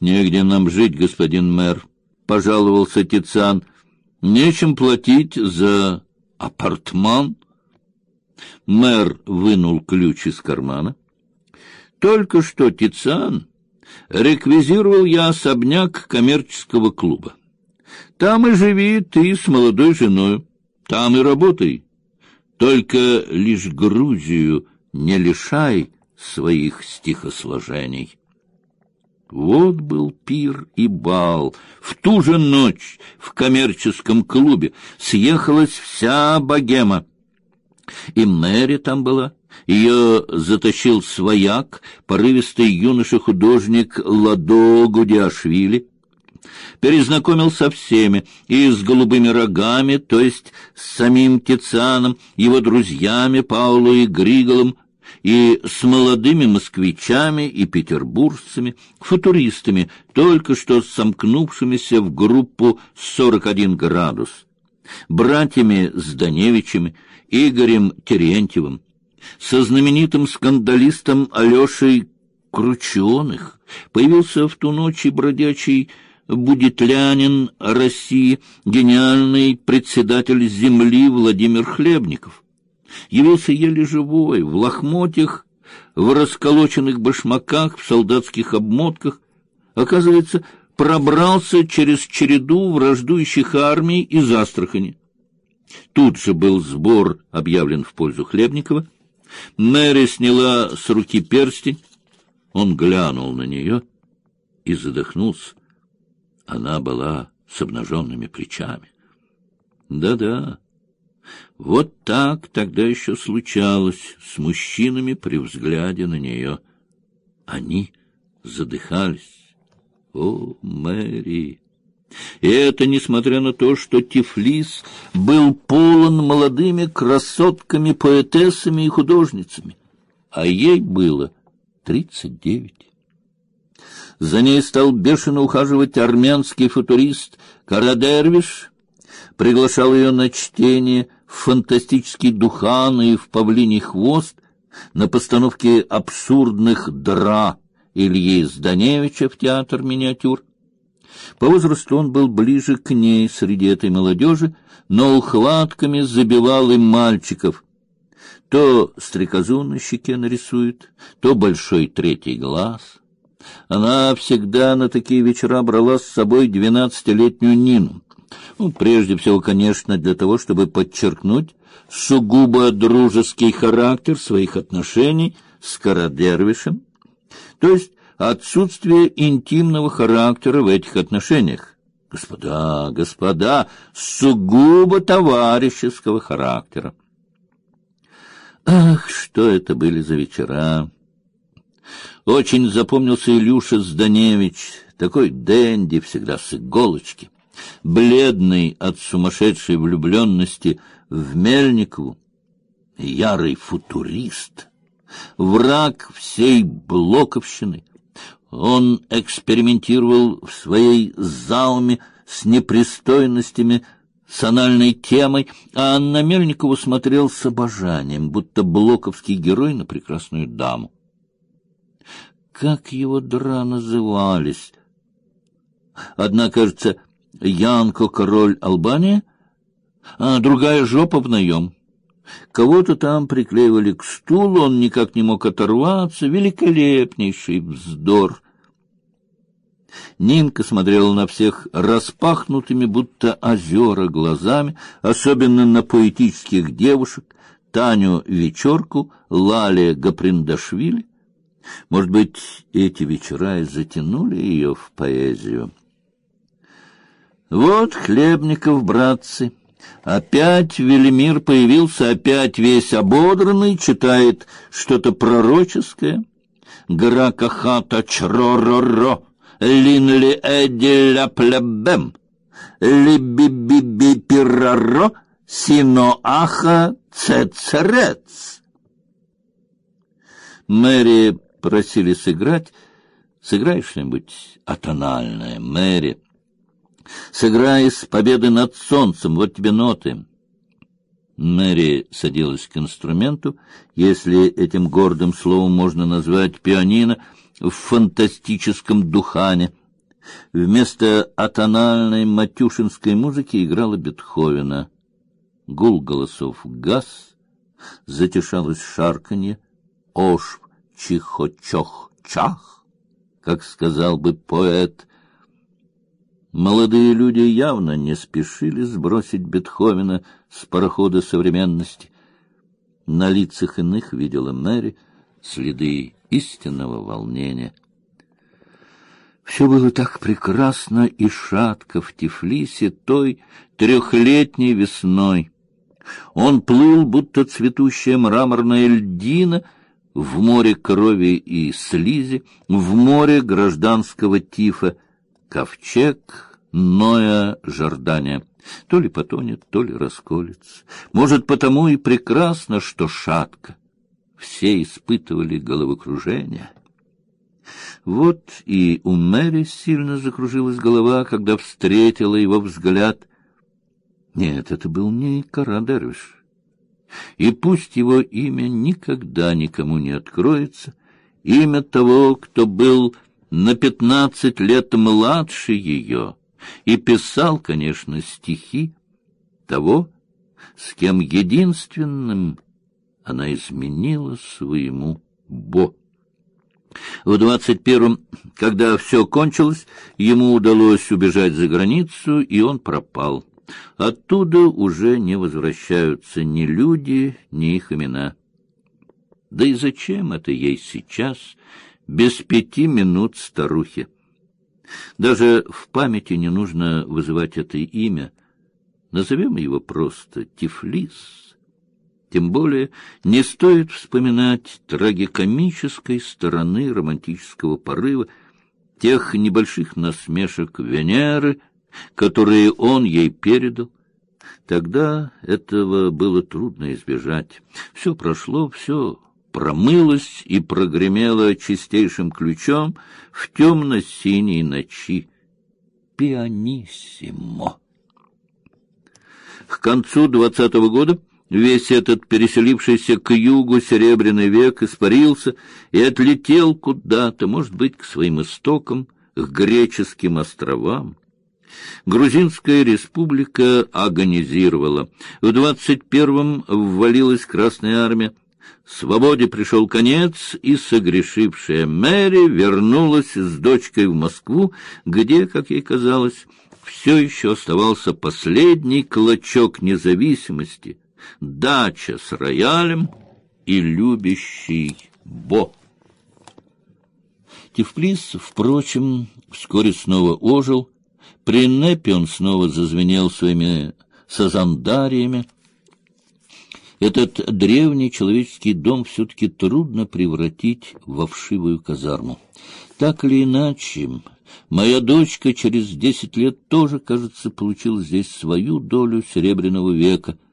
Негде нам жить, господин мэр, пожаловался Тициан. Нечем платить за апартман. Мэр вынул ключ из кармана. Только что Тициан реквизировал я особняк коммерческого клуба. Там и живи ты с молодой женой, там и работай. Только лишь Грузию не лишай своих стихосложений. Вот был пир и бал. В ту же ночь в коммерческом клубе съехалась вся богема. И Мэри там была. Ее затащил свояк, порывистый юноша-художник Ладо Гудиашвили. Перезнакомил со всеми, и с голубыми рогами, то есть с самим Тицианом, его друзьями Пауло и Григолом, и с молодыми москвичами и петербуржцами, футуристами, только что сомкнувшимися в группу «41 градус», братьями Зданевичами, Игорем Терентьевым, со знаменитым скандалистом Алешей Крученых, появился в ту ночь и бродячий будетлянин России, гениальный председатель земли Владимир Хлебников явился еле живой, в лохмотьях, в расколоченных башмаках, в солдатских обмотках. Оказывается, пробрался через череду враждующих армий из Астрахани. Тут же был сбор объявлен в пользу Хлебникова. Мэри сняла с руки перстень. Он глянул на нее и задохнулся. Она была с обнаженными плечами. Да-да, вот так тогда еще случалось с мужчинами при взгляде на нее. Они задыхались. О, Мэри! И это несмотря на то, что Тифлис был полон молодыми красотками, поэтессами и художницами, а ей было тридцать девять. За ней стал бешено ухаживать армянский футурист Карадервиш, приглашал ее на чтение в фантастический духан и в павлиний хвост, на постановке абсурдных дра Ильи Зданевича в театр миниатюр. По возрасту он был ближе к ней среди этой молодежи, но ухватками забивал им мальчиков. То стрекозу на щеке нарисует, то большой третий глаз. Она всегда на такие вечера брала с собой двенадцатилетнюю Нину. Ну, прежде всего, конечно, для того, чтобы подчеркнуть сугубо дружеский характер своих отношений с Карадервишем, то есть отсутствие интимного характера в этих отношениях. Господа, господа, сугубо товарищеского характера. Ах, что это были за вечера! Очень запомнился Илюша Зданевич, такой денди, всегда с иголочки бледный от сумасшедшей влюбленности в Мельникову, ярый футурист, враг всей блоковщины. Он экспериментировал в своей зауме с непристойностями, с анальной темой, а на Мельникову смотрел с обожанием, будто блоковский герой на прекрасную даму. Как его дра назывались? Одна, кажется, Янко король Албании, а другая жопа в наем. Кого-то там приклеивали к стулу, он никак не мог оторваться. Великолепнейший вздор. Нинка смотрела на всех распахнутыми, будто озера, глазами, особенно на поэтических девушек, Таню Вечерку, Лале Гаприндашвили. Может быть, эти вечера и затянули ее в поэзию. Вот Хлебников, братцы. Опять Велимир появился, опять весь ободранный, читает что-то пророческое. Гра кахата чро-ро-ро, линли эдиля плебем, либи-би-би-пираро, сино-аха цецерец. Мэри просили сыграть. Сыграй что-нибудь атональное, Мэри. Сыграй с победы над солнцем, вот тебе ноты. Мэри садилась к инструменту, если этим гордым словом можно назвать пианино в фантастическом духане — Вместо атональной матюшинской музыки играла Бетховена. Гул голосов газ, затишалось шарканье, ош, чихо-чох, чах, как сказал бы поэт. Молодые люди явно не спешили сбросить Бетховена с парохода современности. На лицах иных видела Мэри следы истинного волнения — все было так прекрасно и шатко в Тифлисе той трехлетней весной. Он плыл, будто цветущая мраморная льдина, в море крови и слизи, в море гражданского тифа, ковчег Ноя Жордания. То ли потонет, то ли расколется. Может, потому и прекрасно, что шатко. Все испытывали головокружение. Вот и у Мэри сильно закружилась голова, когда встретила его взгляд. Нет, это был не Кара Дервиш. И пусть его имя никогда никому не откроется, имя того, кто был на пятнадцать лет младше ее и писал, конечно, стихи, того, с кем единственным она изменила своему Бо. В двадцать первом, когда все кончилось, ему удалось убежать за границу, и он пропал. Оттуда уже не возвращаются ни люди, ни их имена. Да и зачем это ей сейчас, без пяти минут старухи? Даже в памяти не нужно вызывать это имя. Назовем его просто Тифлис. Тем более не стоит вспоминать трагикомической стороны романтического порыва, тех небольших насмешек Венеры, которые он ей передал. Тогда этого было трудно избежать. Все прошло, все промылось и прогремело чистейшим ключом в темно-синей ночи. Пианиссимо. К концу двадцатого года Весь этот переселившийся к югу серебряный век испарился и отлетел куда-то, может быть, к своим истокам, к греческим островам. Грузинская республика агонизировала. В двадцать первом ввалилась Красная армия. Свободе пришел конец, и согрешившая Мэри вернулась с дочкой в Москву, где, как ей казалось, все еще оставался последний клочок независимости — дача с роялем и любящий Бо. Тифлис, впрочем, вскоре снова ожил. При Непе он снова зазвенел своими сазандариями. Этот древний человеческий дом все-таки трудно превратить во вшивую казарму. Так или иначе, моя дочка через десять лет тоже, кажется, получила здесь свою долю Серебряного века —